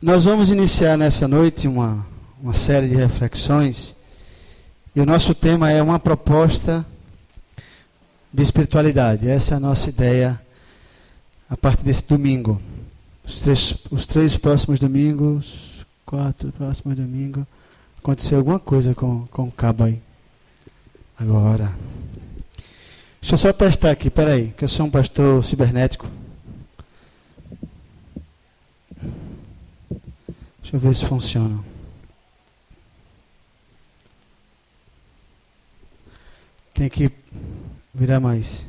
Nós vamos iniciar nessa noite uma, uma série de reflexões e o nosso tema é uma proposta de espiritualidade. Essa é a nossa ideia a partir desse domingo. Os três, os três próximos domingos, quatro próximos domingos, aconteceu alguma coisa com, com o cabo aí. Agora. Deixa eu só testar aqui, peraí, que eu sou um pastor cibernético. Deixa eu ver se funciona. Tem que virar mais.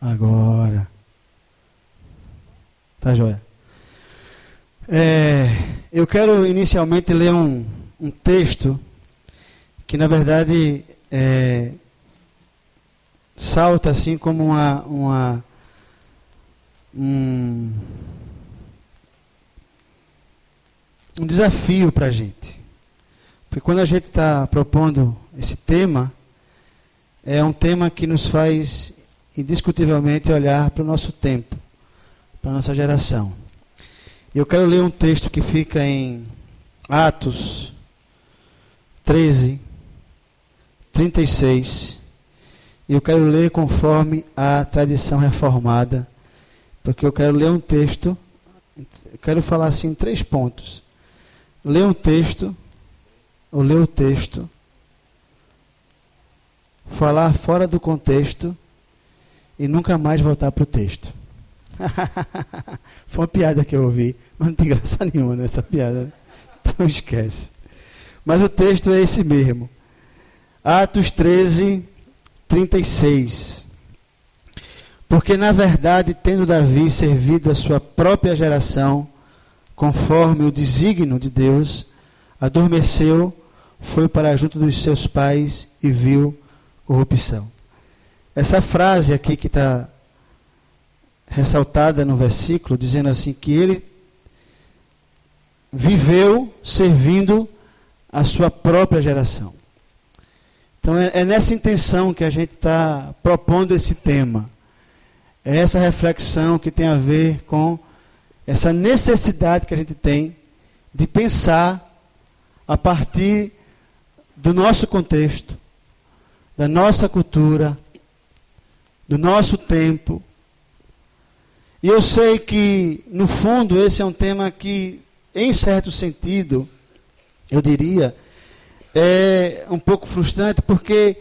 Agora. Tá joia. É, eu quero inicialmente ler um, um texto que na verdade é, salta assim como uma, uma um, um desafio para a gente. Porque quando a gente está propondo esse tema, é um tema que nos faz indiscutivelmente olhar para o nosso tempo, para a nossa geração. Eu quero ler um texto que fica em Atos 13, 36. Eu quero ler conforme a tradição reformada, porque eu quero ler um texto. Quero falar assim em três pontos. Ler um texto, ou ler o texto, falar fora do contexto e nunca mais voltar para o texto. Foi uma piada que eu ouvi, mas não tem graça nenhuma nessa piada. Então esquece. Mas o texto é esse mesmo. Atos 13, 36. Porque, na verdade, tendo Davi servido a sua própria geração, conforme o desígnio de Deus, adormeceu, foi para junto dos seus pais e viu corrupção. Essa frase aqui que está ressaltada no versículo, dizendo assim que ele viveu servindo a sua própria geração. Então é, é nessa intenção que a gente está propondo esse tema. É essa reflexão que tem a ver com essa necessidade que a gente tem de pensar a partir do nosso contexto, da nossa cultura, do nosso tempo. E eu sei que, no fundo, esse é um tema que, em certo sentido, eu diria, é um pouco frustrante porque,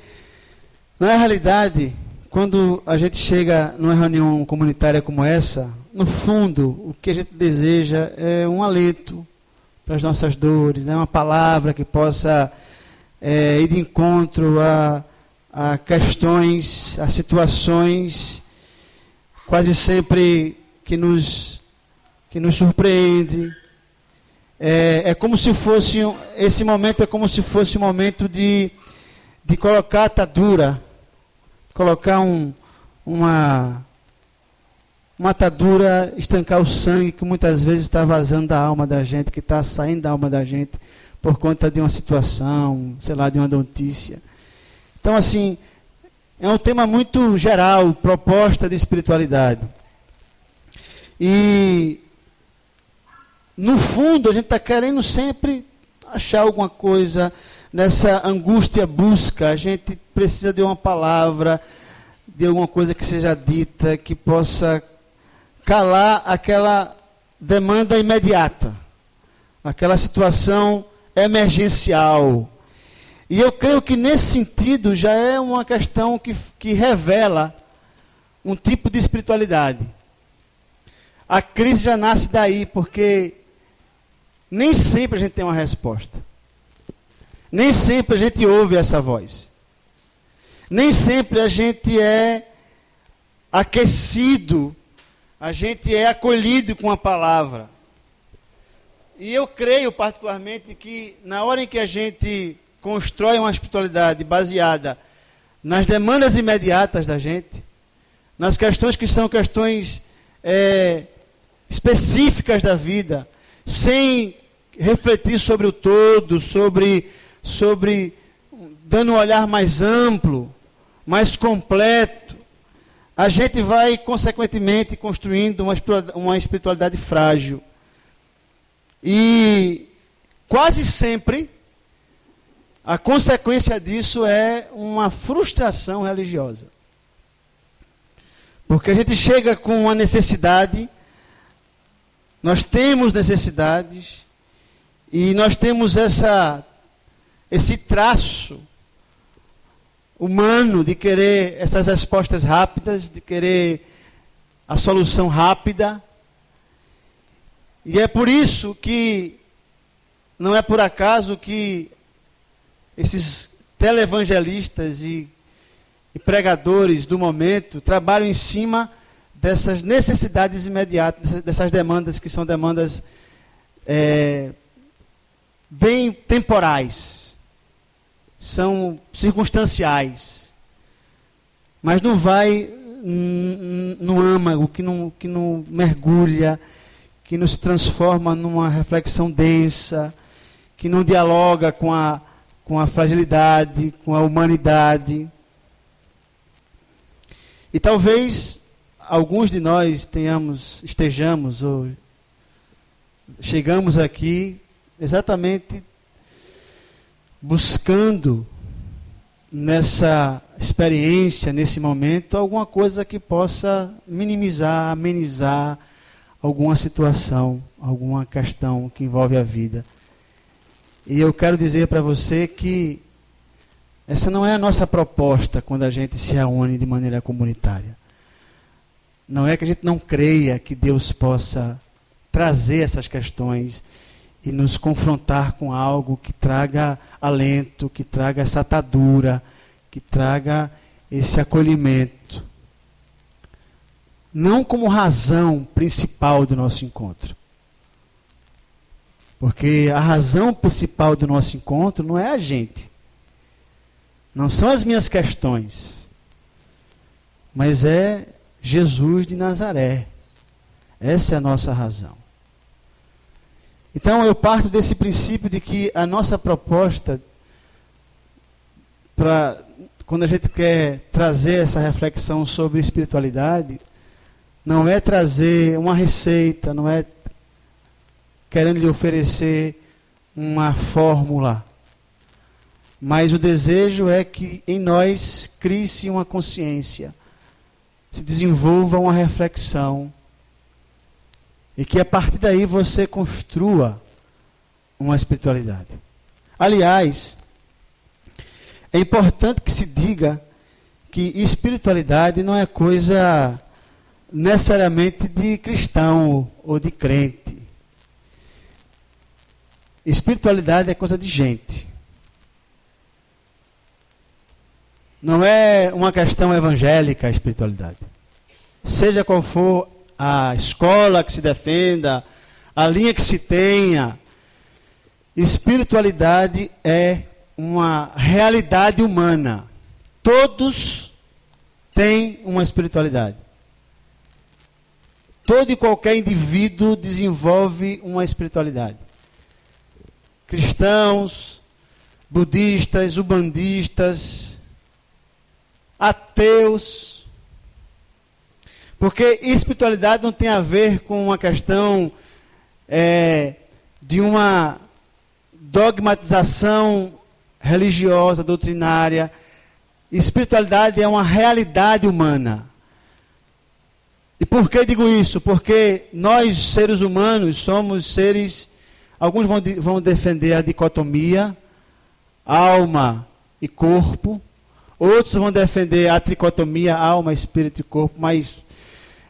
na realidade, quando a gente chega numa reunião comunitária como essa, no fundo, o que a gente deseja é um alento para as nossas dores, é uma palavra que possa é, ir de encontro a, a questões, a situações quase sempre que nos, que nos surpreende, é, é como se fosse, esse momento é como se fosse um momento de, de colocar atadura, colocar um, uma, uma atadura, estancar o sangue que muitas vezes está vazando da alma da gente, que está saindo da alma da gente por conta de uma situação, sei lá, de uma notícia. Então, assim, é um tema muito geral, proposta de espiritualidade. E no fundo, a gente está querendo sempre achar alguma coisa nessa angústia busca. A gente precisa de uma palavra, de alguma coisa que seja dita, que possa calar aquela demanda imediata, aquela situação emergencial. E eu creio que nesse sentido já é uma questão que, que revela um tipo de espiritualidade. A crise já nasce daí, porque nem sempre a gente tem uma resposta. Nem sempre a gente ouve essa voz. Nem sempre a gente é aquecido, a gente é acolhido com a palavra. E eu creio particularmente que na hora em que a gente constrói uma espiritualidade baseada nas demandas imediatas da gente, nas questões que são questões é, específicas da vida, sem refletir sobre o todo, sobre, sobre dando um olhar mais amplo, mais completo, a gente vai, consequentemente, construindo uma espiritualidade frágil. E quase sempre a consequência disso é uma frustração religiosa. Porque a gente chega com uma necessidade, nós temos necessidades, e nós temos essa, esse traço humano de querer essas respostas rápidas, de querer a solução rápida. E é por isso que não é por acaso que esses televangelistas e, e pregadores do momento trabalham em cima dessas necessidades imediatas, dessas demandas que são demandas é, bem temporais, são circunstanciais, mas não vai no âmago, que não, que não mergulha, que não se transforma numa reflexão densa, que não dialoga com a com a fragilidade, com a humanidade. E talvez alguns de nós tenhamos, estejamos ou chegamos aqui exatamente buscando nessa experiência, nesse momento, alguma coisa que possa minimizar, amenizar alguma situação, alguma questão que envolve a vida. E eu quero dizer para você que essa não é a nossa proposta quando a gente se reúne de maneira comunitária. Não é que a gente não creia que Deus possa trazer essas questões e nos confrontar com algo que traga alento, que traga essa atadura, que traga esse acolhimento. Não como razão principal do nosso encontro. Porque a razão principal do nosso encontro não é a gente. Não são as minhas questões. Mas é Jesus de Nazaré. Essa é a nossa razão. Então eu parto desse princípio de que a nossa proposta para quando a gente quer trazer essa reflexão sobre espiritualidade, não é trazer uma receita, não é querendo lhe oferecer uma fórmula. Mas o desejo é que em nós crie-se uma consciência, se desenvolva uma reflexão, e que a partir daí você construa uma espiritualidade. Aliás, é importante que se diga que espiritualidade não é coisa necessariamente de cristão ou de crente. Espiritualidade é coisa de gente. Não é uma questão evangélica a espiritualidade. Seja qual for a escola que se defenda, a linha que se tenha, espiritualidade é uma realidade humana. Todos têm uma espiritualidade. Todo e qualquer indivíduo desenvolve uma espiritualidade cristãos, budistas, ubandistas, ateus. Porque espiritualidade não tem a ver com uma questão é, de uma dogmatização religiosa, doutrinária. Espiritualidade é uma realidade humana. E por que digo isso? Porque nós, seres humanos, somos seres Alguns vão, vão defender a dicotomia alma e corpo. Outros vão defender a tricotomia alma, espírito e corpo. Mas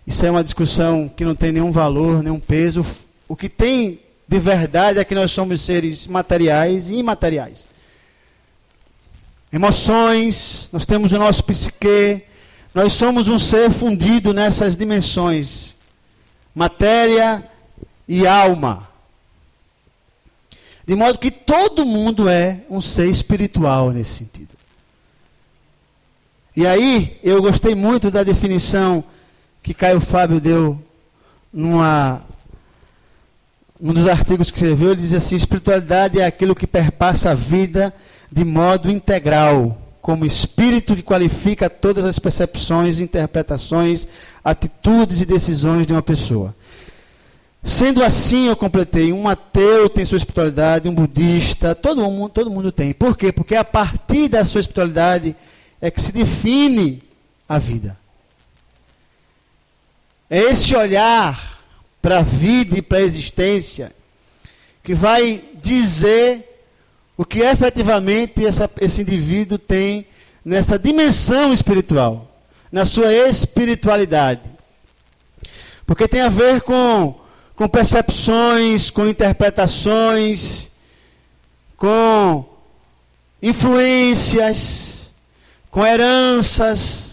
isso é uma discussão que não tem nenhum valor, nenhum peso. O que tem de verdade é que nós somos seres materiais e imateriais. Emoções, nós temos o nosso psique, nós somos um ser fundido nessas dimensões, matéria e alma. De modo que todo mundo é um ser espiritual nesse sentido. E aí, eu gostei muito da definição que Caio Fábio deu numa, num dos artigos que escreveu. Ele diz assim: espiritualidade é aquilo que perpassa a vida de modo integral, como espírito que qualifica todas as percepções, interpretações, atitudes e decisões de uma pessoa. Sendo assim, eu completei, um ateu tem sua espiritualidade, um budista, todo mundo, todo mundo tem. Por quê? Porque a partir da sua espiritualidade é que se define a vida. É esse olhar para a vida e para a existência que vai dizer o que efetivamente essa, esse indivíduo tem nessa dimensão espiritual, na sua espiritualidade. Porque tem a ver com, com percepções, com interpretações, com influências, com heranças,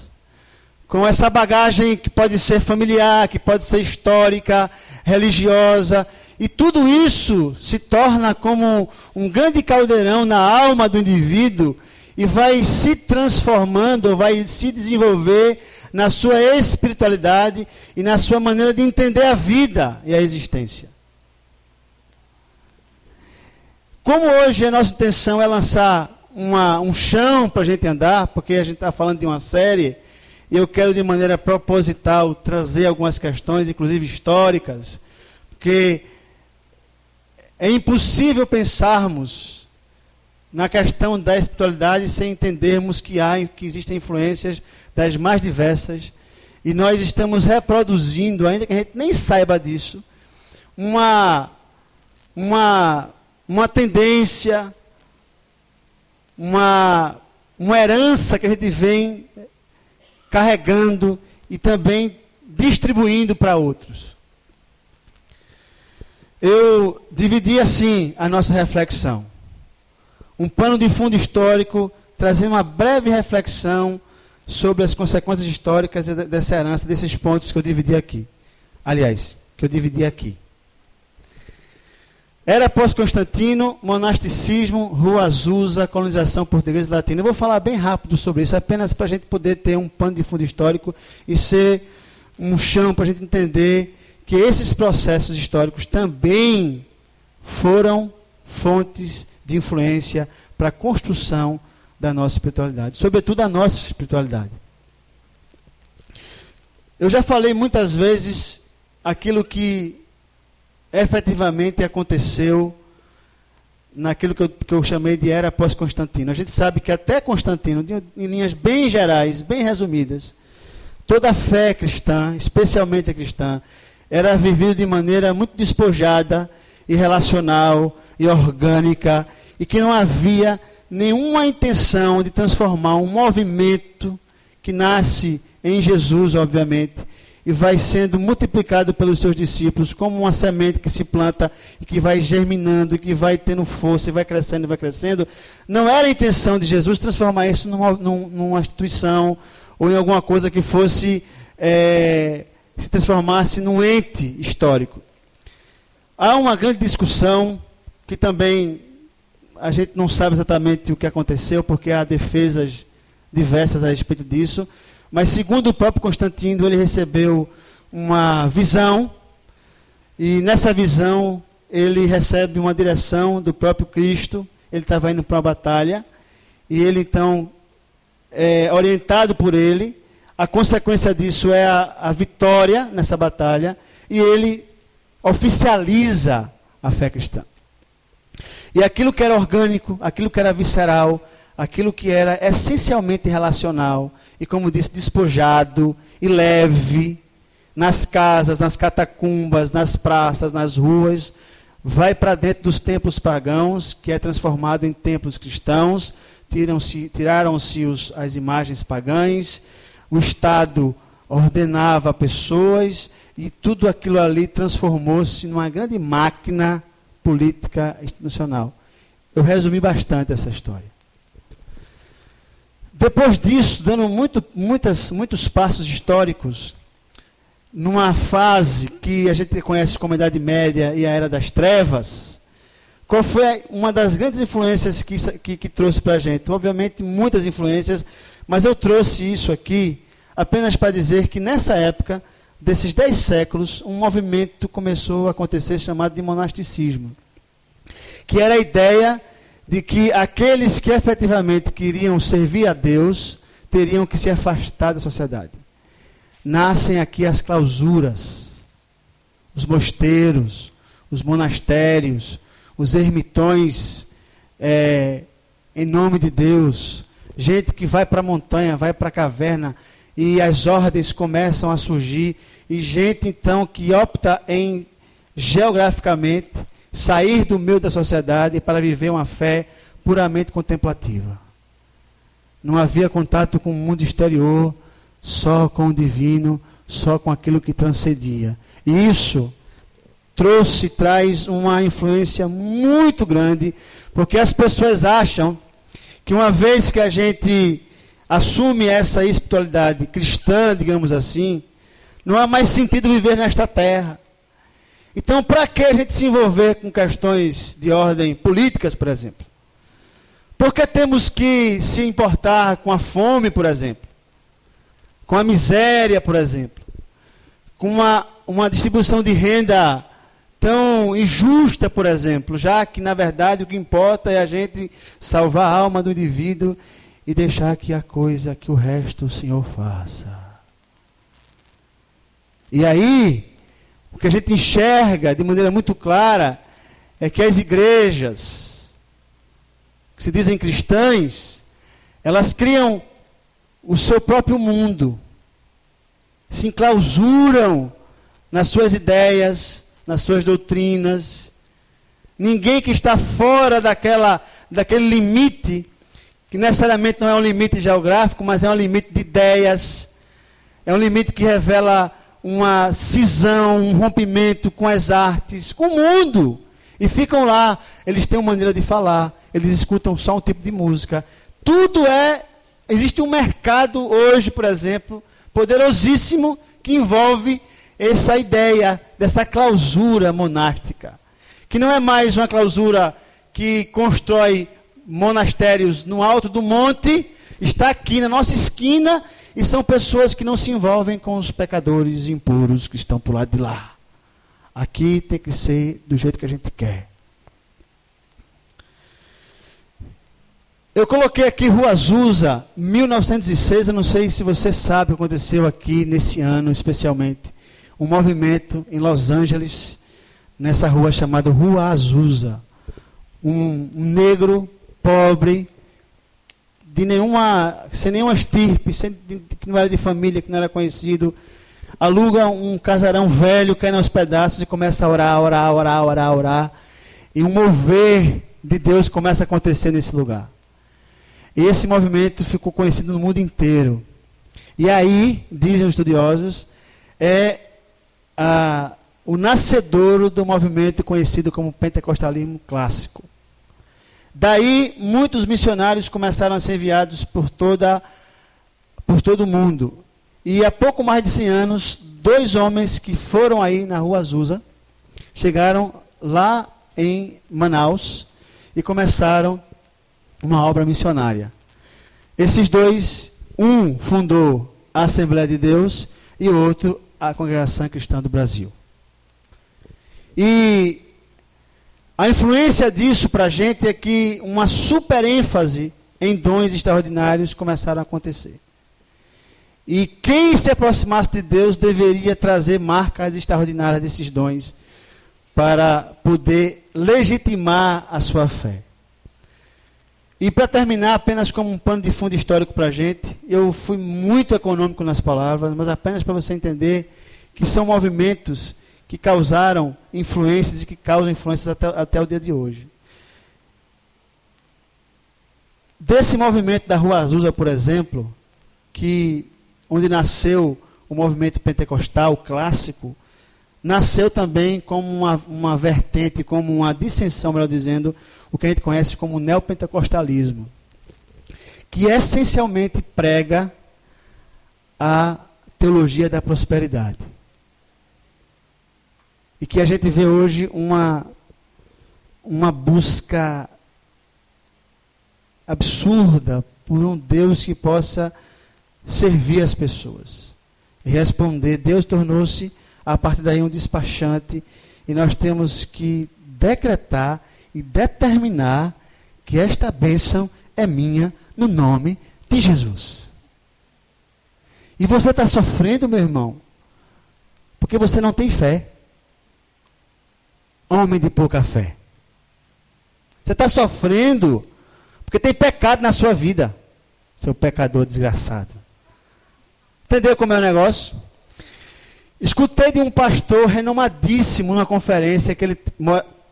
com essa bagagem que pode ser familiar, que pode ser histórica, religiosa, e tudo isso se torna como um grande caldeirão na alma do indivíduo e vai se transformando, vai se desenvolver na sua espiritualidade e na sua maneira de entender a vida e a existência. Como hoje a nossa intenção é lançar uma, um chão para a gente andar, porque a gente está falando de uma série, e eu quero de maneira proposital trazer algumas questões, inclusive históricas, porque é impossível pensarmos na questão da espiritualidade sem entendermos que há, que existem influências das mais diversas. E nós estamos reproduzindo, ainda que a gente nem saiba disso, uma uma uma tendência, uma uma herança que a gente vem carregando e também distribuindo para outros eu dividi assim a nossa reflexão. Um pano de fundo histórico, trazendo uma breve reflexão sobre as consequências históricas dessa herança, desses pontos que eu dividi aqui. Aliás, que eu dividi aqui. Era pós-Constantino, monasticismo, Rua Azusa, colonização portuguesa e latina. Eu vou falar bem rápido sobre isso, apenas para a gente poder ter um pano de fundo histórico e ser um chão para a gente entender que esses processos históricos também foram fontes de influência para a construção da nossa espiritualidade, sobretudo a nossa espiritualidade. Eu já falei muitas vezes aquilo que efetivamente aconteceu naquilo que eu, que eu chamei de era pós-Constantino. A gente sabe que até Constantino, em linhas bem gerais, bem resumidas, toda a fé cristã, especialmente a cristã, era vivido de maneira muito despojada e relacional e orgânica e que não havia nenhuma intenção de transformar um movimento que nasce em Jesus, obviamente, e vai sendo multiplicado pelos seus discípulos como uma semente que se planta e que vai germinando, e que vai tendo força e vai crescendo e vai crescendo. Não era a intenção de Jesus transformar isso numa, numa instituição ou em alguma coisa que fosse é, se transformasse num ente histórico. Há uma grande discussão que também a gente não sabe exatamente o que aconteceu, porque há defesas diversas a respeito disso. Mas, segundo o próprio Constantino, ele recebeu uma visão, e nessa visão ele recebe uma direção do próprio Cristo. Ele estava indo para uma batalha, e ele então, é, orientado por ele, a consequência disso é a, a vitória nessa batalha e ele oficializa a fé cristã. E aquilo que era orgânico, aquilo que era visceral, aquilo que era essencialmente relacional e, como disse, despojado e leve, nas casas, nas catacumbas, nas praças, nas ruas, vai para dentro dos templos pagãos, que é transformado em templos cristãos, tiraram-se as imagens pagãs, o Estado ordenava pessoas e tudo aquilo ali transformou-se numa grande máquina política institucional. Eu resumi bastante essa história. Depois disso, dando muito, muitas, muitos passos históricos, numa fase que a gente conhece como a Idade Média e a Era das Trevas, qual foi uma das grandes influências que, que, que trouxe para a gente? Obviamente, muitas influências, mas eu trouxe isso aqui apenas para dizer que nessa época, desses dez séculos, um movimento começou a acontecer chamado de monasticismo, que era a ideia de que aqueles que efetivamente queriam servir a Deus teriam que se afastar da sociedade. Nascem aqui as clausuras, os mosteiros, os monastérios, os ermitões é, em nome de Deus, gente que vai para a montanha, vai para a caverna e as ordens começam a surgir e gente então que opta em geograficamente sair do meio da sociedade para viver uma fé puramente contemplativa. Não havia contato com o mundo exterior, só com o divino, só com aquilo que transcendia. E isso trouxe, traz uma influência muito grande, porque as pessoas acham que uma vez que a gente assume essa espiritualidade cristã, digamos assim, não há mais sentido viver nesta terra. Então, para que a gente se envolver com questões de ordem políticas, por exemplo? Por que temos que se importar com a fome, por exemplo? Com a miséria, por exemplo? Com uma, uma distribuição de renda tão injusta, por exemplo, já que na verdade o que importa é a gente salvar a alma do indivíduo e deixar que a coisa, que o resto o Senhor faça. E aí, o que a gente enxerga de maneira muito clara é que as igrejas, que se dizem cristãs, elas criam o seu próprio mundo, se enclausuram nas suas ideias, nas suas doutrinas. Ninguém que está fora daquela, daquele limite, que necessariamente não é um limite geográfico, mas é um limite de ideias, é um limite que revela uma cisão, um rompimento com as artes, com o mundo. E ficam lá, eles têm uma maneira de falar, eles escutam só um tipo de música. Tudo é. Existe um mercado hoje, por exemplo, poderosíssimo, que envolve essa ideia dessa clausura monástica. Que não é mais uma clausura que constrói monastérios no alto do monte, está aqui na nossa esquina e são pessoas que não se envolvem com os pecadores impuros que estão por lado de lá. Aqui tem que ser do jeito que a gente quer. Eu coloquei aqui Rua Azusa, 1906. Eu não sei se você sabe o que aconteceu aqui nesse ano, especialmente. Um movimento em Los Angeles, nessa rua chamada Rua Azusa. Um negro pobre, de nenhuma, sem nenhuma estirpe, sem, de, que não era de família, que não era conhecido, aluga um casarão velho, cai aos pedaços e começa a orar, orar, orar, orar, orar. E um mover de Deus começa a acontecer nesse lugar. E esse movimento ficou conhecido no mundo inteiro. E aí, dizem os estudiosos, é a, o nascedouro do movimento conhecido como pentecostalismo clássico. Daí, muitos missionários começaram a ser enviados por, toda, por todo o mundo. E há pouco mais de 100 anos, dois homens que foram aí na rua Azusa, chegaram lá em Manaus e começaram uma obra missionária. Esses dois, um fundou a Assembleia de Deus e outro a Congregação Cristã do Brasil. E a influência disso para a gente é que uma super ênfase em dons extraordinários começaram a acontecer. E quem se aproximasse de Deus deveria trazer marcas extraordinárias desses dons para poder legitimar a sua fé. E para terminar, apenas como um pano de fundo histórico para a gente, eu fui muito econômico nas palavras, mas apenas para você entender que são movimentos que causaram influências e que causam influências até, até o dia de hoje. Desse movimento da Rua Azusa, por exemplo, que onde nasceu o movimento pentecostal clássico, nasceu também como uma, uma vertente, como uma dissensão, melhor dizendo, o que a gente conhece como neopentecostalismo, que essencialmente prega a teologia da prosperidade. E que a gente vê hoje uma, uma busca absurda por um Deus que possa servir as pessoas. E responder, Deus tornou-se a partir daí um despachante e nós temos que decretar e determinar que esta bênção é minha no nome de Jesus. E você está sofrendo, meu irmão, porque você não tem fé. Homem de pouca fé. Você está sofrendo porque tem pecado na sua vida, seu pecador desgraçado. Entendeu como é o negócio? Escutei de um pastor renomadíssimo numa conferência que ele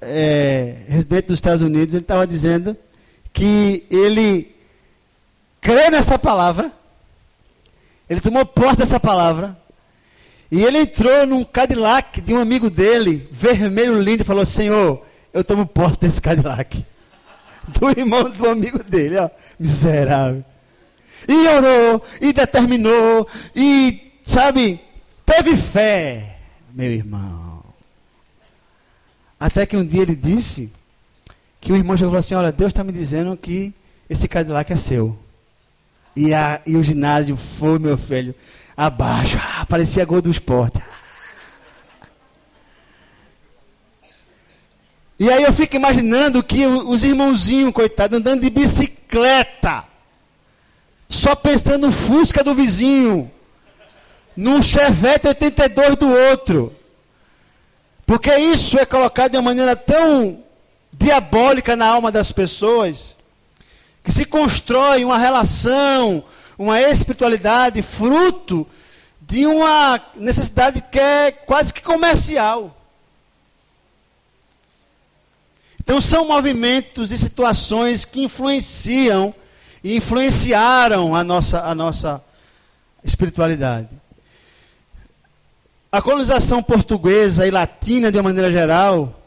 é, residente dos Estados Unidos, ele estava dizendo que ele crê nessa palavra, ele tomou posse dessa palavra, e ele entrou num Cadillac de um amigo dele, vermelho lindo, e falou: Senhor, eu tomo posse desse Cadillac. Do irmão do amigo dele, ó, miserável. E orou, e determinou, e, sabe, teve fé, meu irmão. Até que um dia ele disse que o irmão chegou e falou assim: Olha, Deus está me dizendo que esse Cadillac é seu. E, a, e o ginásio foi, meu filho, abaixo. Ah, parecia gol do esporte. E aí eu fico imaginando que os irmãozinhos, coitados, andando de bicicleta, só pensando no Fusca do vizinho, no Chevette 82 do outro. Porque isso é colocado de uma maneira tão diabólica na alma das pessoas, que se constrói uma relação, uma espiritualidade fruto de uma necessidade que é quase que comercial. Então são movimentos e situações que influenciam e influenciaram a nossa, a nossa espiritualidade. A colonização portuguesa e latina, de uma maneira geral,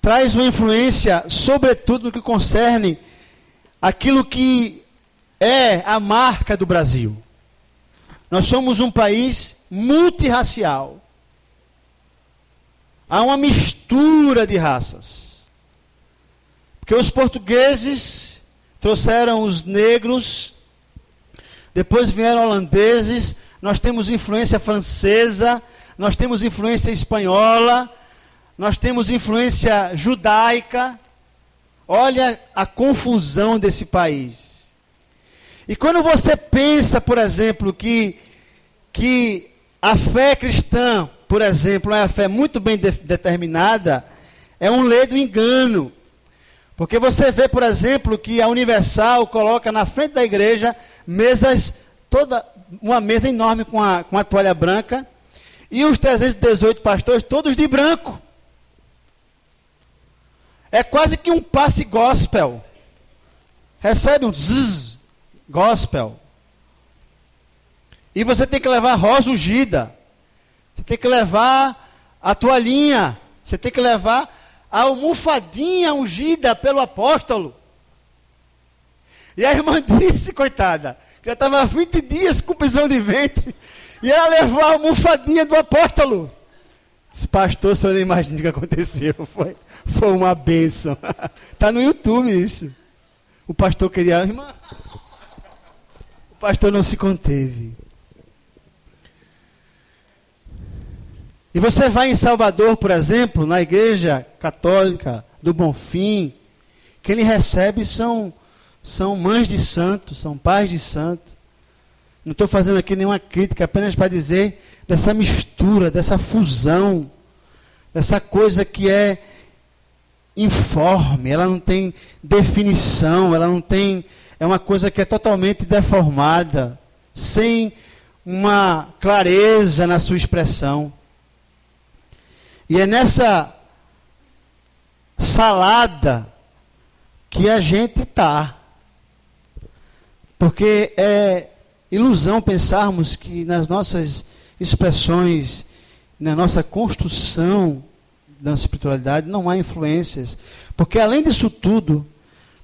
traz uma influência, sobretudo no que concerne aquilo que é a marca do Brasil. Nós somos um país multirracial. Há uma mistura de raças. Porque os portugueses trouxeram os negros, depois vieram holandeses, nós temos influência francesa, nós temos influência espanhola, nós temos influência judaica. Olha a confusão desse país. E quando você pensa, por exemplo, que, que a fé cristã, por exemplo, é uma fé muito bem de, determinada, é um ledo engano. Porque você vê, por exemplo, que a Universal coloca na frente da igreja mesas, toda uma mesa enorme com a, com a toalha branca, e os 318 pastores todos de branco. É quase que um passe gospel. Recebe um zzz, gospel. E você tem que levar rosa ungida. Você tem que levar a toalhinha. Você tem que levar a almofadinha ungida pelo apóstolo. E a irmã disse, coitada, já estava 20 dias com prisão de ventre. E ela levou a almofadinha do apóstolo. Esse pastor, você não imagina o que aconteceu. Foi, foi uma bênção. Está no YouTube isso. O pastor queria. Irmã, pastor não se conteve. E você vai em Salvador, por exemplo, na igreja católica do Bonfim, quem ele recebe são, são mães de santos, são pais de santos. Não estou fazendo aqui nenhuma crítica, apenas para dizer dessa mistura, dessa fusão, dessa coisa que é informe, ela não tem definição, ela não tem. É uma coisa que é totalmente deformada, sem uma clareza na sua expressão. E é nessa salada que a gente está. Porque é ilusão pensarmos que nas nossas expressões, na nossa construção da nossa espiritualidade, não há influências. Porque além disso tudo,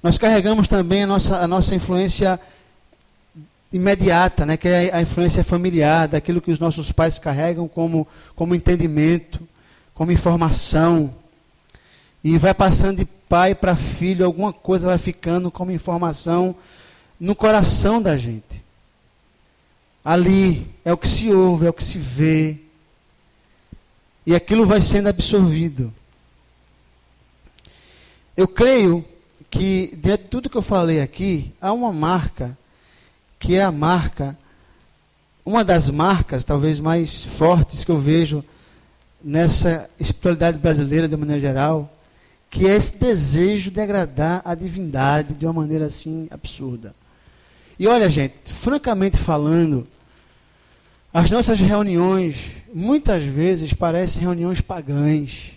nós carregamos também a nossa, a nossa influência imediata, né, que é a influência familiar, daquilo que os nossos pais carregam como, como entendimento, como informação. E vai passando de pai para filho, alguma coisa vai ficando como informação no coração da gente. Ali é o que se ouve, é o que se vê, e aquilo vai sendo absorvido. Eu creio que, dentro de tudo que eu falei aqui, há uma marca, que é a marca, uma das marcas talvez mais fortes que eu vejo nessa espiritualidade brasileira de maneira geral, que é esse desejo de agradar a divindade de uma maneira assim absurda. E olha, gente, francamente falando, as nossas reuniões muitas vezes parecem reuniões pagãs.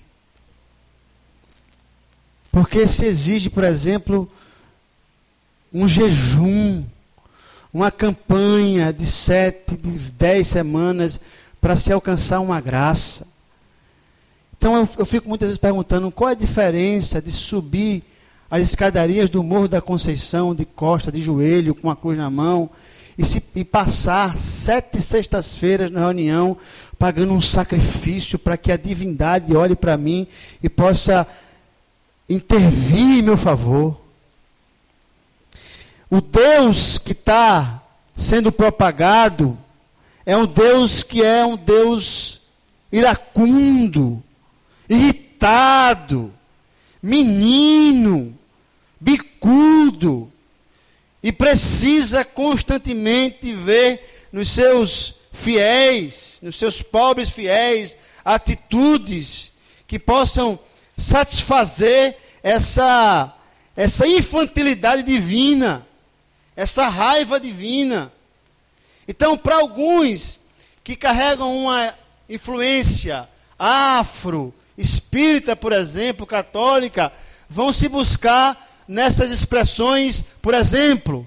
Porque se exige, por exemplo, um jejum, uma campanha de sete, de dez semanas para se alcançar uma graça. Então eu, eu fico muitas vezes perguntando qual é a diferença de subir as escadarias do Morro da Conceição, de costa, de joelho, com a cruz na mão, e, se, e passar sete sextas-feiras na reunião, pagando um sacrifício para que a divindade olhe para mim e possa intervir em meu favor. O Deus que está sendo propagado é um Deus que é um Deus iracundo, irritado, menino, bicudo, e precisa constantemente ver nos seus fiéis, nos seus pobres fiéis, atitudes que possam satisfazer essa, essa infantilidade divina, essa raiva divina. Então, para alguns que carregam uma influência afro, espírita, por exemplo, católica, vão se buscar nessas expressões, por exemplo,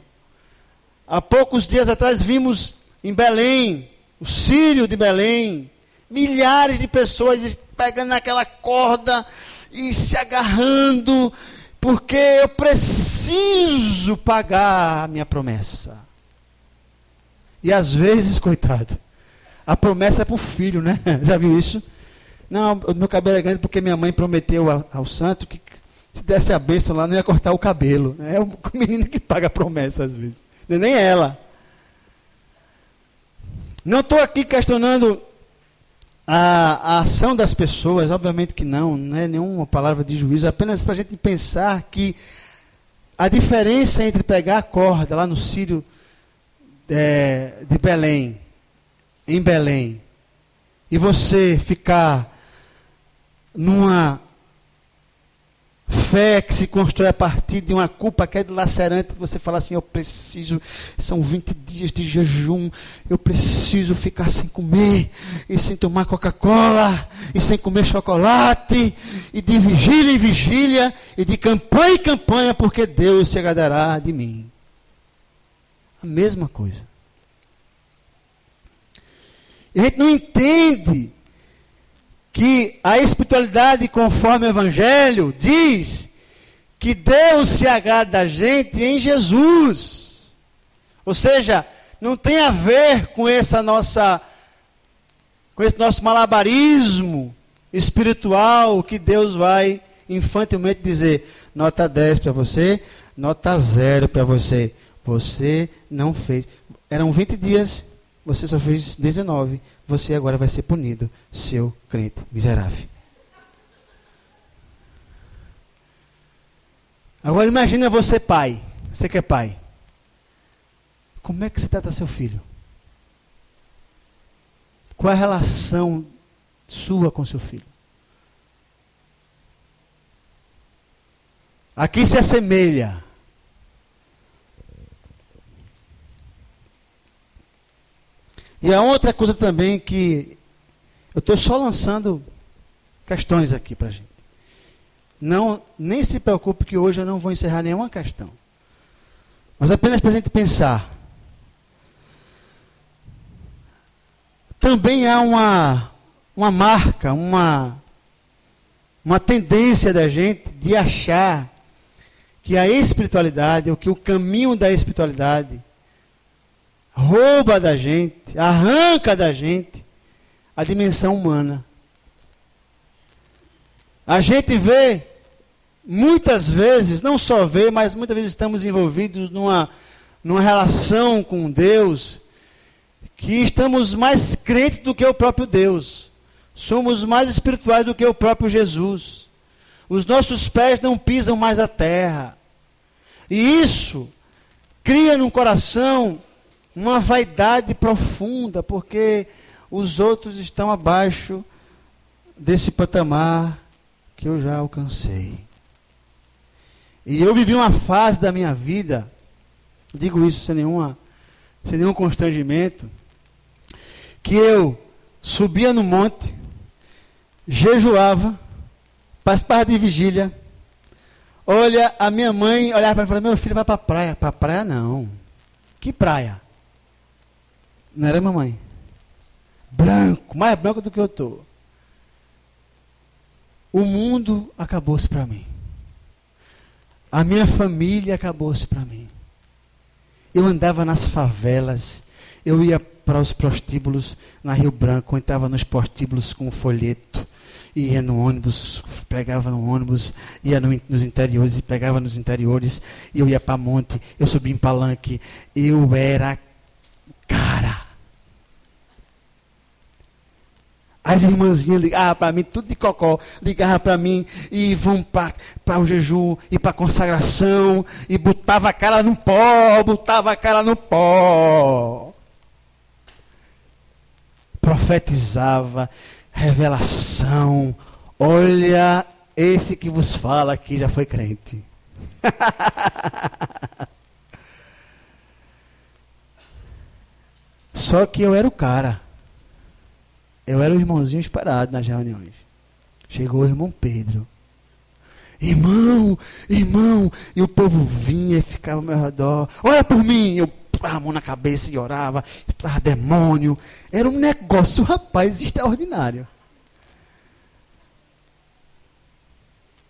há poucos dias atrás vimos em Belém, o Sírio de Belém, milhares de pessoas pegando naquela corda e se agarrando, porque eu preciso pagar a minha promessa. E às vezes, coitado, a promessa é para o filho, né? Já viu isso? Não, meu cabelo é grande porque minha mãe prometeu ao, santo que se desse a bênção lá, não ia cortar o cabelo. É o menino que paga a promessa às vezes. É nem ela. Não estou aqui questionando a, a, ação das pessoas, obviamente que não, não é nenhuma palavra de juízo, apenas para a gente pensar que a diferença entre pegar a corda lá no Sírio é, de Belém, em Belém, e você ficar numa fé que se constrói a partir de uma culpa que é dilacerante, você fala assim, eu preciso, são 20 dias de jejum, eu preciso ficar sem comer, e sem tomar Coca-Cola, e sem comer chocolate, e de vigília em vigília, e de campanha em campanha, porque Deus se agradará de mim. A mesma coisa. E a gente não entende que a espiritualidade, conforme o Evangelho, diz que Deus se agrada da gente em Jesus. Ou seja, não tem a ver com essa nossa com esse nosso malabarismo espiritual que Deus vai infantilmente dizer: nota 10 para você, nota 0 para você. Você não fez. Eram 20 dias, você só fez 19 você agora vai ser punido, seu crente miserável. Agora imagina você pai, você que é pai. Como é que você trata seu filho? Qual é a relação sua com seu filho? Aqui se assemelha E a outra coisa também que eu estou só lançando questões aqui para a gente. Não, nem se preocupe que hoje eu não vou encerrar nenhuma questão. Mas apenas para a gente pensar. Também há uma, uma marca, uma, uma tendência da gente de achar que a espiritualidade, ou que o caminho da espiritualidade, rouba da gente, arranca da gente a dimensão humana. A gente vê, muitas vezes, não só vê, mas muitas vezes estamos envolvidos numa, numa relação com Deus que estamos mais crentes do que o próprio Deus. Somos mais espirituais do que o próprio Jesus. Os nossos pés não pisam mais a terra. E isso cria no coração uma vaidade profunda, porque os outros estão abaixo desse patamar que eu já alcancei. E eu vivi uma fase da minha vida, digo isso sem, nenhuma, sem nenhum constrangimento, que eu subia no monte, jejuava, participava de vigília. Olha, a minha mãe olhava para mim e falava: Meu filho vai para a praia. Para a praia não. Que praia? Não era mamãe? Branco, mais branco do que eu estou. O mundo acabou-se para mim. A minha família acabou-se para mim. Eu andava nas favelas, eu ia para os prostíbulos na Rio Branco, entrava nos prostíbulos com um folheto, ia no ônibus, pegava no ônibus, ia no, nos interiores e pegava nos interiores, eu ia para monte, eu subia em palanque, eu era cara. As irmãzinhas ligavam para mim, tudo de cocó, ligavam para mim e vão para o jejum e para a consagração, e botava a cara no pó, botava a cara no pó. Profetizava, revelação. Olha, esse que vos fala aqui já foi crente. Só que eu era o cara. Eu era o irmãozinho esperado nas reuniões. Chegou o irmão Pedro. Irmão, irmão. E o povo vinha e ficava ao meu redor. Olha por mim. Eu a mão na cabeça e orava. Estava demônio. Era um negócio, rapaz, extraordinário.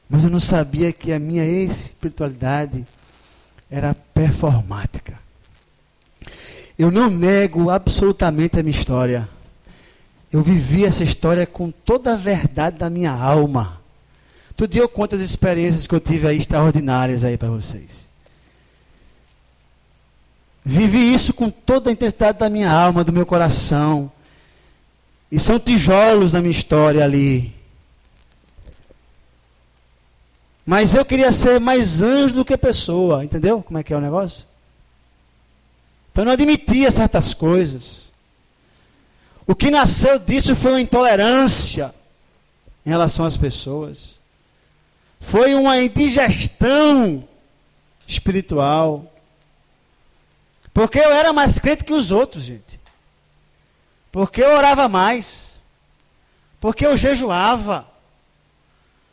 Mas eu não sabia que a minha espiritualidade era performática. Eu não nego absolutamente a minha história. Eu vivi essa história com toda a verdade da minha alma. Todo dia eu conto as experiências que eu tive aí extraordinárias aí para vocês. Vivi isso com toda a intensidade da minha alma, do meu coração. E são tijolos na minha história ali. Mas eu queria ser mais anjo do que pessoa, entendeu? Como é que é o negócio? Eu não admitia certas coisas. O que nasceu disso foi uma intolerância em relação às pessoas. Foi uma indigestão espiritual. Porque eu era mais crente que os outros, gente. Porque eu orava mais. Porque eu jejuava.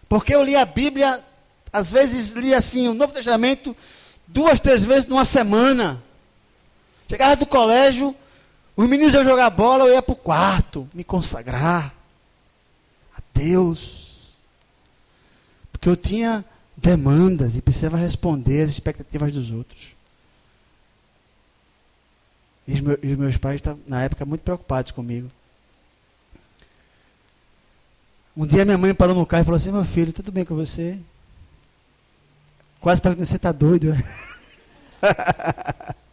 Porque eu lia a Bíblia, às vezes lia assim o Novo Testamento duas, três vezes numa semana. Chegava do colégio, os meninos iam jogar bola, eu ia para o quarto, me consagrar a Deus. Porque eu tinha demandas e precisava responder às expectativas dos outros. E os, meus, os meus pais estavam, na época, muito preocupados comigo. Um dia minha mãe parou no carro e falou assim, meu filho, tudo bem com você? Quase perguntando, você está doido?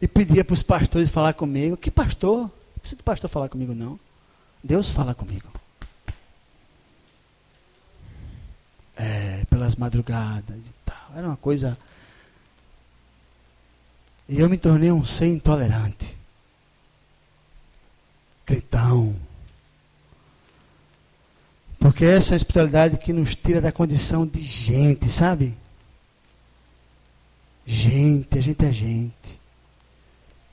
e pedia para os pastores falar comigo. Que pastor? Não precisa do pastor falar comigo, não. Deus fala comigo. É, pelas madrugadas e tal. Era uma coisa. E eu me tornei um ser intolerante. Cretão. Porque essa é a espiritualidade que nos tira da condição de gente, sabe? Gente, a gente é gente.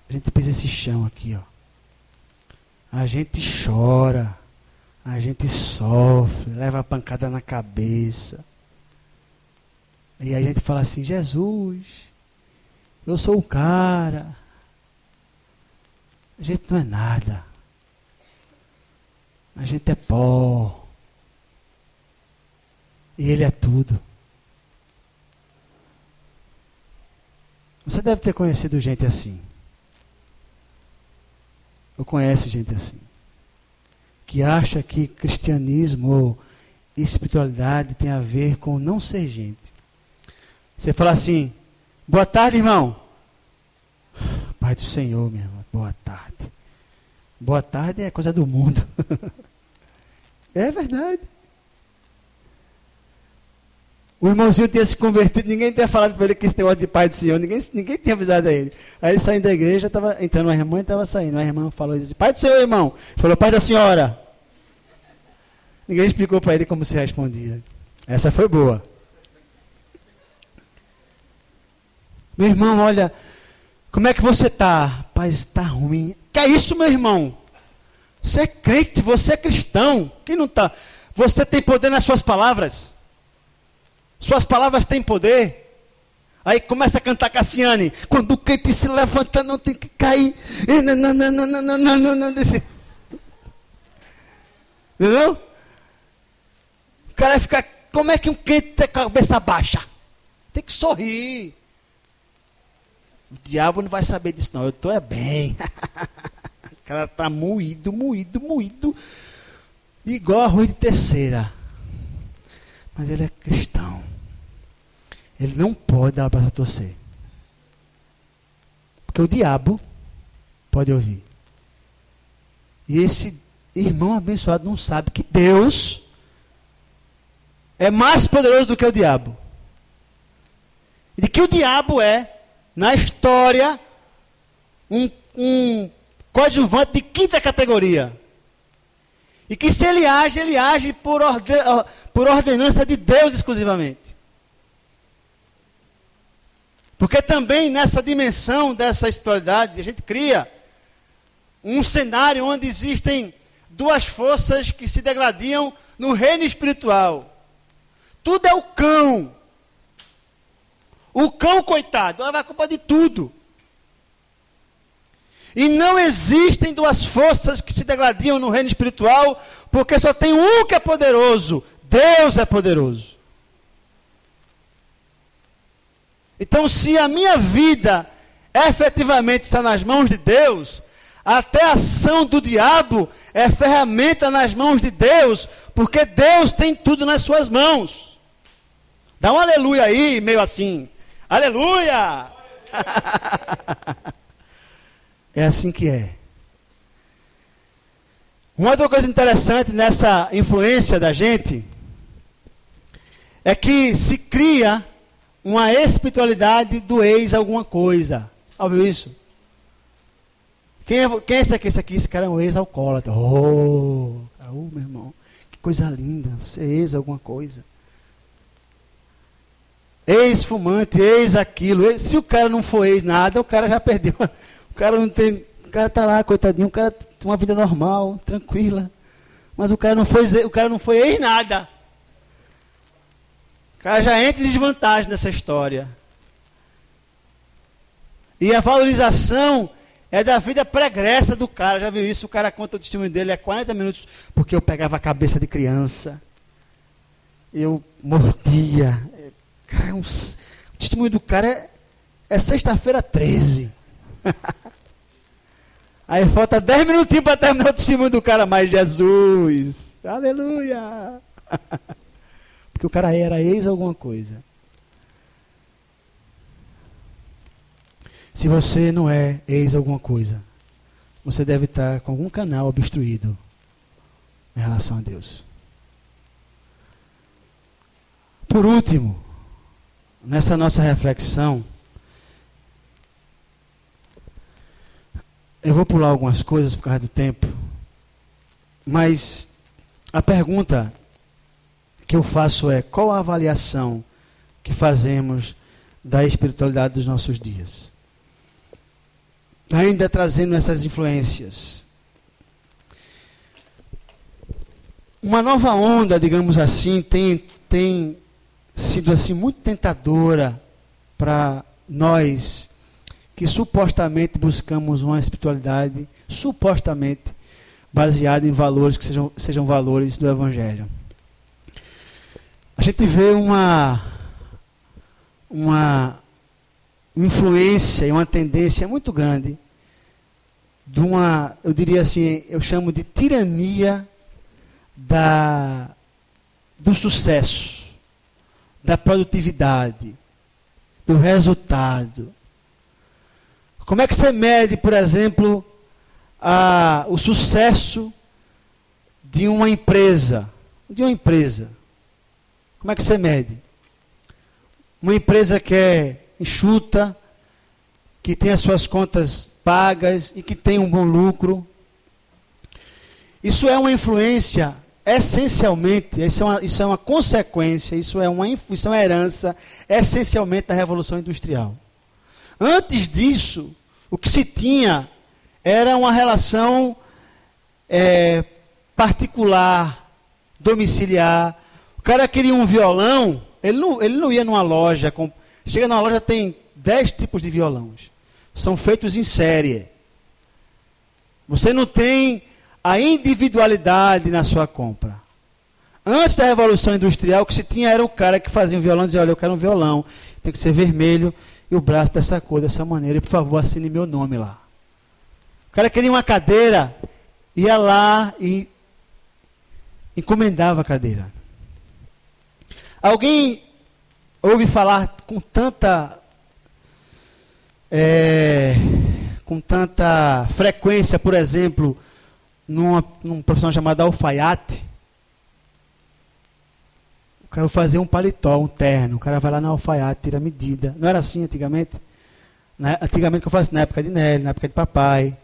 A gente pisa esse chão aqui, ó. A gente chora. A gente sofre, leva a pancada na cabeça. E a gente fala assim: Jesus, eu sou o cara. A gente não é nada. A gente é pó. E Ele é tudo. Você deve ter conhecido gente assim. Eu conheço gente assim. Que acha que cristianismo ou espiritualidade tem a ver com não ser gente. Você fala assim, boa tarde, irmão. Pai do Senhor, meu irmão, boa tarde. Boa tarde é coisa do mundo. é verdade. O irmãozinho tinha se convertido, ninguém tinha falado para ele que esse negócio de pai do Senhor, ninguém, ninguém tinha avisado a ele. Aí ele saindo da igreja, estava entrando uma irmã e estava saindo. A irmã falou disse, pai do Senhor, irmão. Ele falou, pai da senhora. Ninguém explicou para ele como se respondia. Essa foi boa. Meu irmão, olha, como é que você está? Paz, está ruim. Que é isso, meu irmão? Você é crente, você é cristão. Quem não está? Você tem poder nas suas palavras. Suas palavras têm poder. Aí começa a cantar Cassiane. Quando o crente se levanta, não tem que cair. Não, não, não, não, não, não, não, não. Entendeu? O cara fica. Como é que um crente tem a cabeça baixa? Tem que sorrir. O diabo não vai saber disso, não. Eu estou é bem. o cara está moído, moído, moído. Igual a ruim de terceira. Mas ele é cristão. Ele não pode dar para torcer. Porque o diabo pode ouvir. E esse irmão abençoado não sabe que Deus é mais poderoso do que o diabo. E de que o diabo é, na história, um, um coadjuvante de quinta categoria. E que se ele age, ele age por, por ordenança de Deus exclusivamente. Porque também nessa dimensão dessa espiritualidade, a gente cria um cenário onde existem duas forças que se degladiam no reino espiritual. Tudo é o cão. O cão, coitado, leva a culpa de tudo. E não existem duas forças que se degladiam no reino espiritual, porque só tem um que é poderoso. Deus é poderoso. Então, se a minha vida efetivamente está nas mãos de Deus, até a ação do diabo é ferramenta nas mãos de Deus, porque Deus tem tudo nas suas mãos. Dá um aleluia aí, meio assim. Aleluia! É assim que é. Uma outra coisa interessante nessa influência da gente é que se cria uma espiritualidade do ex alguma coisa. Ouviu isso? Quem é, quem é esse aqui? Esse aqui, esse cara é um ex-alcoólatra. Oh, oh, meu irmão, que coisa linda. Você é ex alguma coisa. Ex-fumante, ex aquilo. Se o cara não for ex nada, o cara já perdeu o cara não tem. O cara tá lá, coitadinho, o cara tem uma vida normal, tranquila. Mas o cara não foi, o cara não foi em nada. Cara já entra em desvantagem nessa história. E a valorização é da vida pregressa do cara. Já viu isso? O cara conta o testemunho dele é 40 minutos. Porque eu pegava a cabeça de criança. Eu mordia. Cara, é um, o testemunho do cara é, é sexta-feira 13. Aí falta 10 minutinhos para terminar o testemunho do cara, mas Jesus, aleluia. Porque o cara era ex alguma coisa. Se você não é ex alguma coisa, você deve estar com algum canal obstruído em relação a Deus. Por último, nessa nossa reflexão, Eu vou pular algumas coisas por causa do tempo. Mas a pergunta que eu faço é: qual a avaliação que fazemos da espiritualidade dos nossos dias? Ainda trazendo essas influências. Uma nova onda, digamos assim, tem, tem sido assim muito tentadora para nós que supostamente buscamos uma espiritualidade supostamente baseada em valores que sejam, sejam valores do Evangelho. A gente vê uma, uma influência e uma tendência muito grande de uma, eu diria assim, eu chamo de tirania da, do sucesso, da produtividade, do resultado, como é que você mede, por exemplo, a, o sucesso de uma empresa? De uma empresa. Como é que você mede? uma empresa que é enxuta, que tem as suas contas pagas e que tem um bom lucro. Isso é uma influência, essencialmente, isso é uma, isso é uma consequência, isso é uma, isso é uma herança, essencialmente da Revolução Industrial. Antes disso, o que se tinha era uma relação é, particular, domiciliar. Cara queria um violão, ele não, ele não ia numa loja. Com, chega numa loja, tem dez tipos de violões. São feitos em série. Você não tem a individualidade na sua compra. Antes da Revolução Industrial, o que se tinha era o cara que fazia um violão e dizia, olha, eu quero um violão, tem que ser vermelho e o braço dessa cor, dessa maneira, e por favor, assine meu nome lá. O cara queria uma cadeira, ia lá e encomendava a cadeira. Alguém ouve falar com tanta é, com tanta frequência, por exemplo, numa, num profissional chamado alfaiate. O cara vai fazer um paletó, um terno. O cara vai lá na alfaiate, tira a medida. Não era assim antigamente? Né? Antigamente que eu faço na época de Nelly, na época de papai.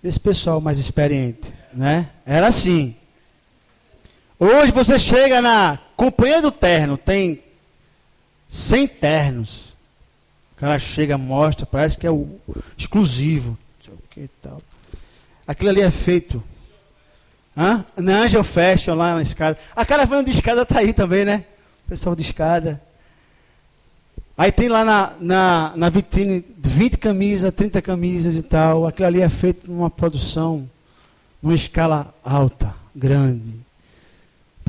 Desse pessoal mais experiente. Né? Era assim. Hoje você chega na companhia do terno, tem 100 ternos. O cara chega, mostra, parece que é o exclusivo. Que tal. Aquilo ali é feito. Hã? Na Angel Fashion, lá na escada. A caravana de escada está aí também, né? O pessoal de escada. Aí tem lá na, na, na vitrine 20 camisas, 30 camisas e tal. Aquilo ali é feito numa produção, numa escala alta, grande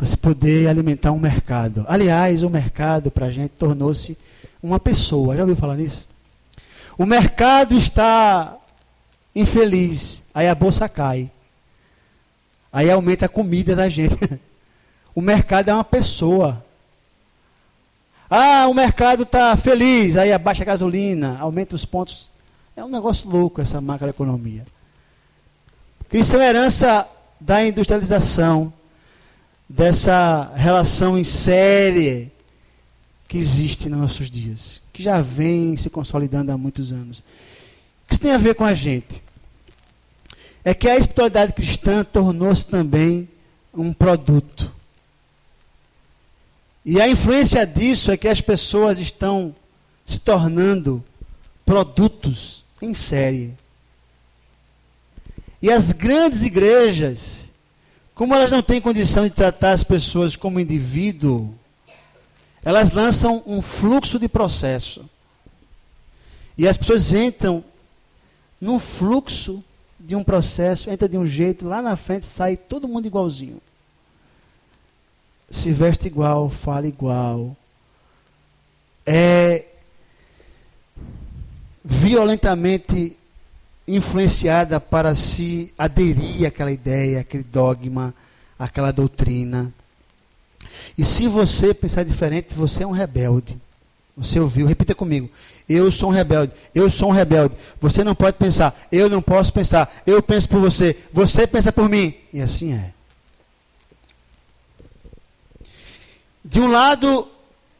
para se poder alimentar um mercado. Aliás, o mercado para a gente tornou-se uma pessoa. Já ouviu falar nisso? O mercado está infeliz, aí a bolsa cai. Aí aumenta a comida da gente. O mercado é uma pessoa. Ah, o mercado está feliz, aí abaixa a gasolina, aumenta os pontos. É um negócio louco essa macroeconomia. Isso é herança da industrialização dessa relação em série que existe nos nossos dias, que já vem se consolidando há muitos anos. O que isso tem a ver com a gente? É que a espiritualidade cristã tornou-se também um produto. E a influência disso é que as pessoas estão se tornando produtos em série. E as grandes igrejas como elas não têm condição de tratar as pessoas como indivíduo, elas lançam um fluxo de processo. E as pessoas entram no fluxo de um processo, entra de um jeito, lá na frente sai todo mundo igualzinho. Se veste igual, fala igual. É violentamente influenciada para se aderir àquela ideia, aquele dogma, àquela doutrina. E se você pensar diferente, você é um rebelde. Você ouviu? Repita comigo. Eu sou um rebelde. Eu sou um rebelde. Você não pode pensar. Eu não posso pensar. Eu penso por você. Você pensa por mim. E assim é. De um lado,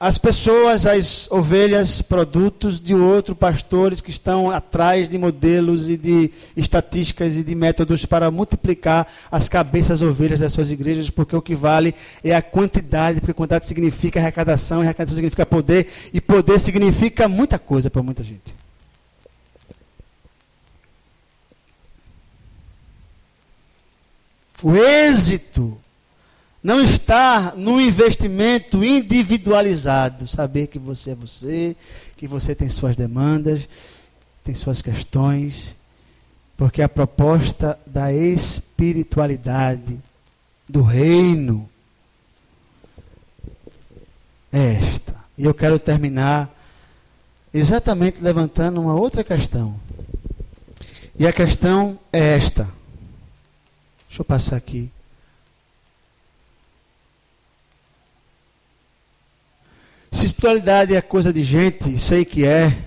as pessoas, as ovelhas, produtos de outro, pastores que estão atrás de modelos e de estatísticas e de métodos para multiplicar as cabeças ovelhas das suas igrejas, porque o que vale é a quantidade, porque quantidade significa arrecadação, arrecadação significa poder, e poder significa muita coisa para muita gente. O êxito não estar no investimento individualizado. Saber que você é você, que você tem suas demandas, tem suas questões. Porque a proposta da espiritualidade, do reino, é esta. E eu quero terminar exatamente levantando uma outra questão. E a questão é esta. Deixa eu passar aqui. Se espiritualidade é coisa de gente, sei que é,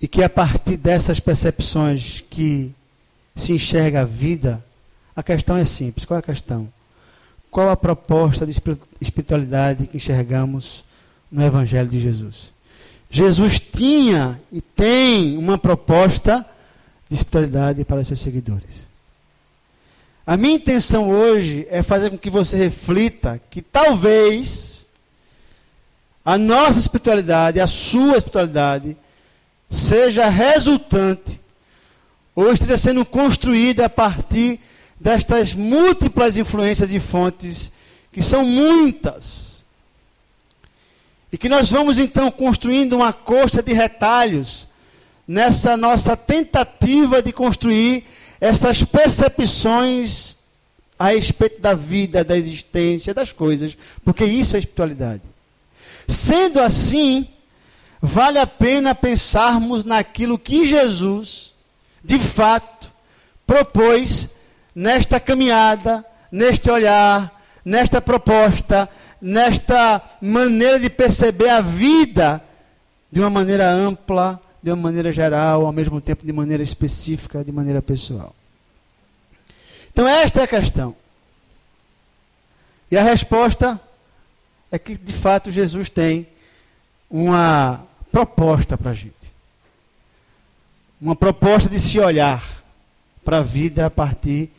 e que a partir dessas percepções que se enxerga a vida, a questão é simples. Qual é a questão? Qual a proposta de espiritualidade que enxergamos no Evangelho de Jesus. Jesus tinha e tem uma proposta de espiritualidade para seus seguidores. A minha intenção hoje é fazer com que você reflita que talvez a nossa espiritualidade, a sua espiritualidade, seja resultante ou esteja sendo construída a partir destas múltiplas influências de fontes, que são muitas. E que nós vamos então construindo uma costa de retalhos nessa nossa tentativa de construir essas percepções a respeito da vida, da existência, das coisas, porque isso é espiritualidade. Sendo assim, vale a pena pensarmos naquilo que Jesus, de fato, propôs nesta caminhada, neste olhar, nesta proposta, nesta maneira de perceber a vida de uma maneira ampla, de uma maneira geral, ao mesmo tempo de maneira específica, de maneira pessoal. Então, esta é a questão. E a resposta é que, de fato, Jesus tem uma proposta para a gente. Uma proposta de se olhar para a vida a partir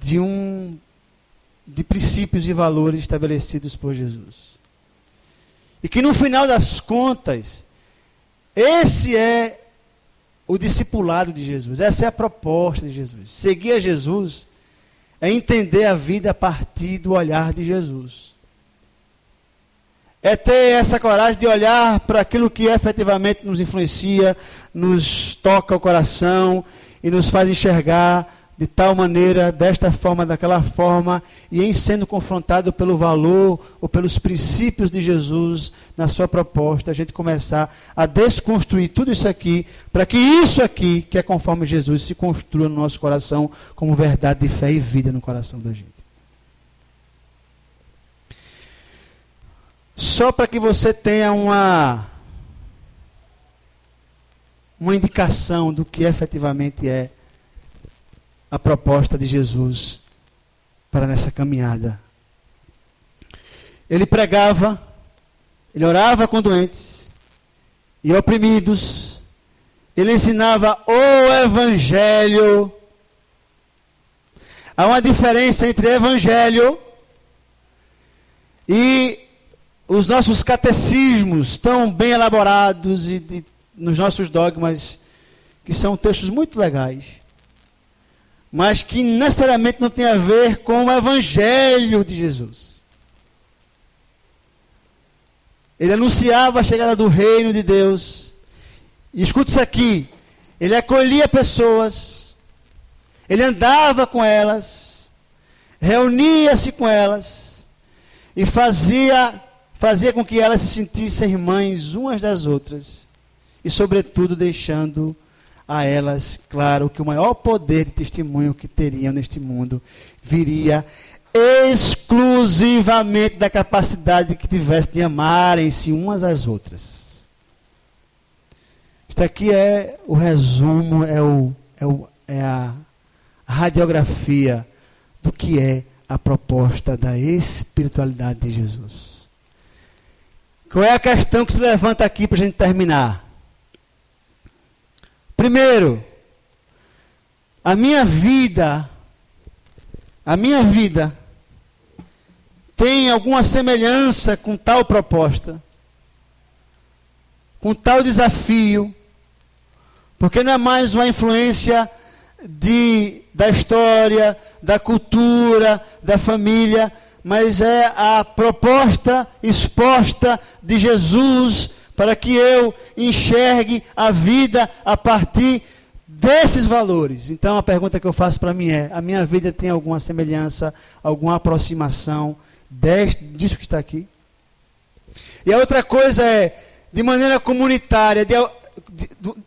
de um de princípios e valores estabelecidos por Jesus. E que no final das contas, esse é o discipulado de Jesus. Essa é a proposta de Jesus. Seguir a Jesus é entender a vida a partir do olhar de Jesus. É ter essa coragem de olhar para aquilo que efetivamente nos influencia, nos toca o coração e nos faz enxergar de tal maneira, desta forma, daquela forma, e em sendo confrontado pelo valor ou pelos princípios de Jesus na sua proposta, a gente começar a desconstruir tudo isso aqui, para que isso aqui, que é conforme Jesus, se construa no nosso coração como verdade de fé e vida no coração da gente. Só para que você tenha uma uma indicação do que efetivamente é a proposta de Jesus para nessa caminhada. Ele pregava, ele orava com doentes e oprimidos, ele ensinava o Evangelho. Há uma diferença entre Evangelho e os nossos catecismos tão bem elaborados e de, nos nossos dogmas, que são textos muito legais mas que necessariamente não tem a ver com o Evangelho de Jesus. Ele anunciava a chegada do reino de Deus. E escuta isso aqui: ele acolhia pessoas, ele andava com elas, reunia-se com elas e fazia, fazia com que elas se sentissem irmãs umas das outras, e, sobretudo, deixando a elas, claro, que o maior poder de testemunho que teriam neste mundo viria exclusivamente da capacidade que tivesse de amarem-se umas às outras. Isto aqui é o resumo, é, o, é, o, é a radiografia do que é a proposta da espiritualidade de Jesus. Qual é a questão que se levanta aqui para a gente terminar? Primeiro, a minha vida, a minha vida tem alguma semelhança com tal proposta, com tal desafio, porque não é mais uma influência de, da história, da cultura, da família, mas é a proposta exposta de Jesus para que eu enxergue a vida a partir desses valores. Então a pergunta que eu faço para mim é: a minha vida tem alguma semelhança, alguma aproximação deste, disso que está aqui? E a outra coisa é, de maneira comunitária, de,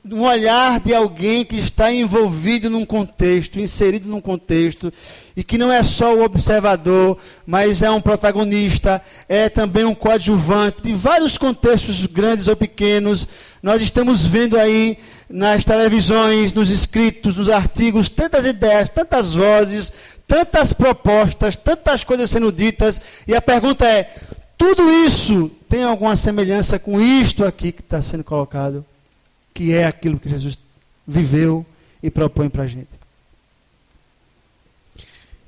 um olhar de alguém que está envolvido num contexto, inserido num contexto, e que não é só o observador, mas é um protagonista, é também um coadjuvante de vários contextos grandes ou pequenos. Nós estamos vendo aí nas televisões, nos escritos, nos artigos, tantas ideias, tantas vozes, tantas propostas, tantas coisas sendo ditas, e a pergunta é: tudo isso tem alguma semelhança com isto aqui que está sendo colocado, que é aquilo que Jesus viveu e propõe para a gente.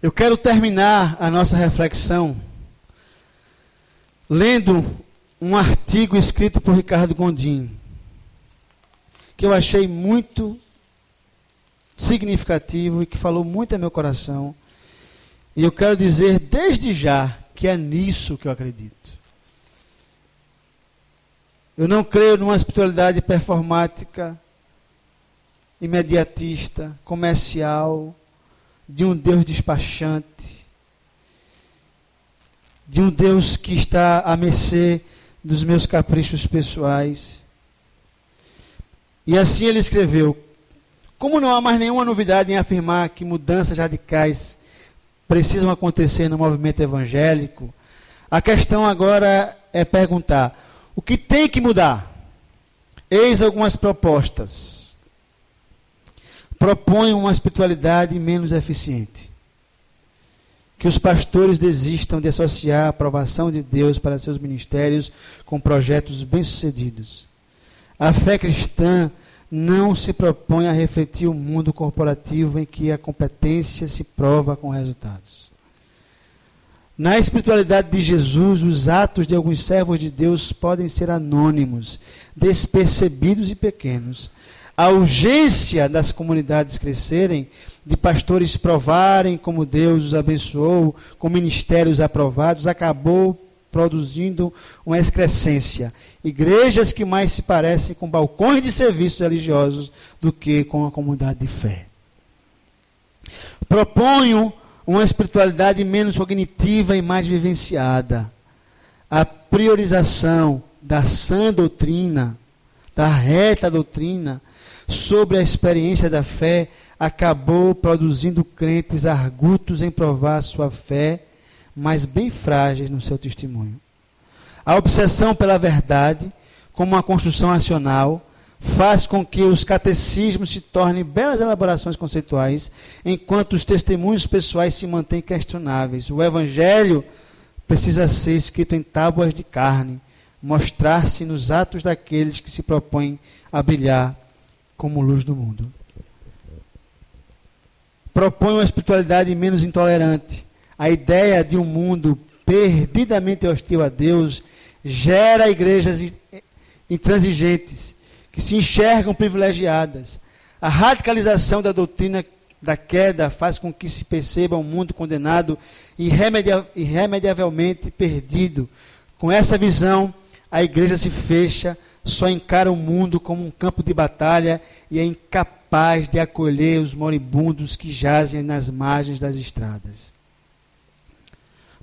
Eu quero terminar a nossa reflexão lendo um artigo escrito por Ricardo Gondim, que eu achei muito significativo e que falou muito ao meu coração. E eu quero dizer desde já que é nisso que eu acredito. Eu não creio numa espiritualidade performática, imediatista, comercial, de um Deus despachante, de um Deus que está à mercê dos meus caprichos pessoais. E assim ele escreveu: Como não há mais nenhuma novidade em afirmar que mudanças radicais precisam acontecer no movimento evangélico, a questão agora é perguntar: o que tem que mudar? Eis algumas propostas. Propõe uma espiritualidade menos eficiente. Que os pastores desistam de associar a aprovação de Deus para seus ministérios com projetos bem-sucedidos. A fé cristã não se propõe a refletir o mundo corporativo em que a competência se prova com resultados. Na espiritualidade de Jesus, os atos de alguns servos de Deus podem ser anônimos, despercebidos e pequenos. A urgência das comunidades crescerem, de pastores provarem como Deus os abençoou, com ministérios aprovados, acabou produzindo uma excrescência. Igrejas que mais se parecem com balcões de serviços religiosos do que com a comunidade de fé. Proponho uma espiritualidade menos cognitiva e mais vivenciada. A priorização da sã doutrina, da reta doutrina, sobre a experiência da fé, acabou produzindo crentes argutos em provar sua fé, mas bem frágeis no seu testemunho. A obsessão pela verdade, como uma construção racional, faz com que os catecismos se tornem belas elaborações conceituais, enquanto os testemunhos pessoais se mantêm questionáveis. O Evangelho precisa ser escrito em tábuas de carne, mostrar-se nos atos daqueles que se propõem a brilhar como luz do mundo. Propõe uma espiritualidade menos intolerante. A ideia de um mundo perdidamente hostil a Deus gera igrejas intransigentes que se enxergam privilegiadas. A radicalização da doutrina da queda faz com que se perceba um mundo condenado e irremediavelmente perdido. Com essa visão, a igreja se fecha, só encara o mundo como um campo de batalha e é incapaz de acolher os moribundos que jazem nas margens das estradas.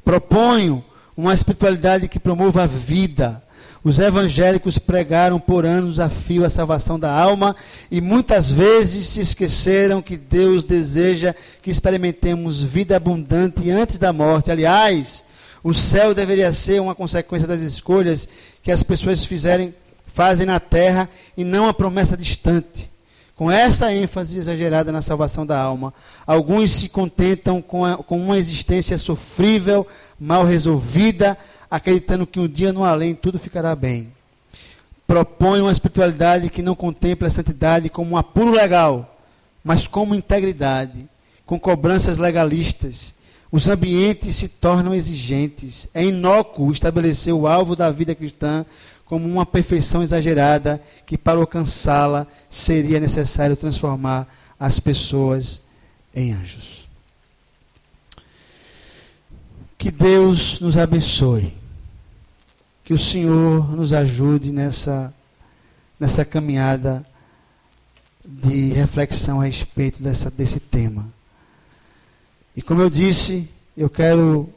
Proponho uma espiritualidade que promova a vida, os evangélicos pregaram por anos a fio a salvação da alma e muitas vezes se esqueceram que Deus deseja que experimentemos vida abundante antes da morte. Aliás, o céu deveria ser uma consequência das escolhas que as pessoas fizerem, fazem na terra e não a promessa distante. Com essa ênfase exagerada na salvação da alma, alguns se contentam com, a, com uma existência sofrível, mal resolvida, acreditando que um dia no além tudo ficará bem. Propõe uma espiritualidade que não contempla a santidade como um apuro legal, mas como integridade, com cobranças legalistas. Os ambientes se tornam exigentes. É inócuo estabelecer o alvo da vida cristã como uma perfeição exagerada que, para alcançá-la, seria necessário transformar as pessoas em anjos. Que Deus nos abençoe. Que o Senhor nos ajude nessa, nessa caminhada de reflexão a respeito dessa, desse tema. E como eu disse, eu quero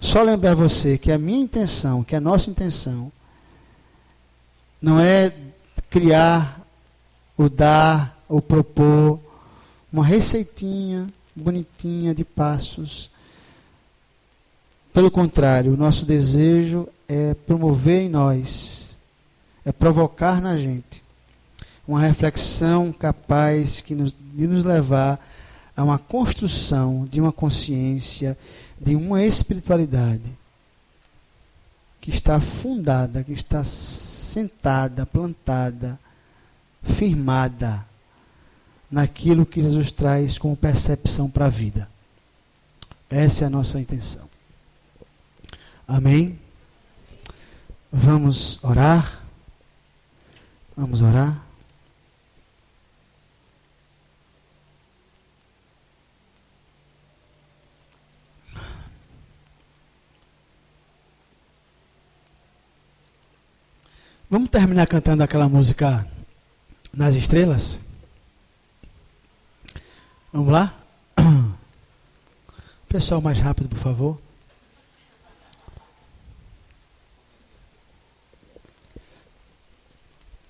só lembrar você que a minha intenção, que a nossa intenção, não é criar ou dar ou propor uma receitinha bonitinha de passos pelo contrário, o nosso desejo é promover em nós, é provocar na gente uma reflexão capaz que nos, de nos levar a uma construção de uma consciência, de uma espiritualidade que está fundada, que está sentada, plantada, firmada naquilo que Jesus traz como percepção para a vida. Essa é a nossa intenção. Amém? Vamos orar? Vamos orar? Vamos terminar cantando aquela música Nas Estrelas? Vamos lá? Pessoal, mais rápido, por favor.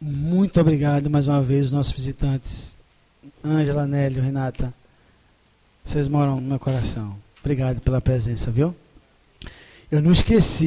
Muito obrigado mais uma vez, os nossos visitantes. Ângela, Nélio, Renata. Vocês moram no meu coração. Obrigado pela presença, viu? Eu não esqueci.